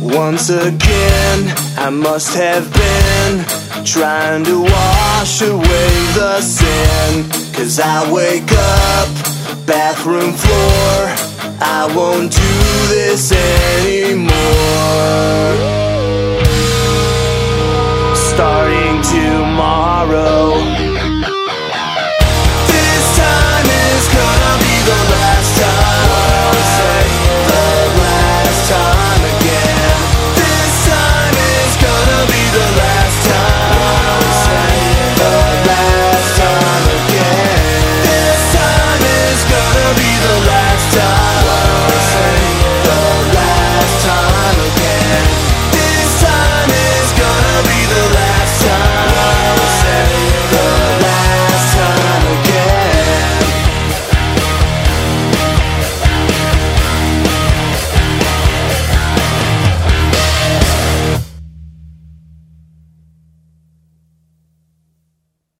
Once again, I must have been trying to wash away the sin. Cause I wake up, bathroom floor, I won't do this anymore. Starting tomorrow.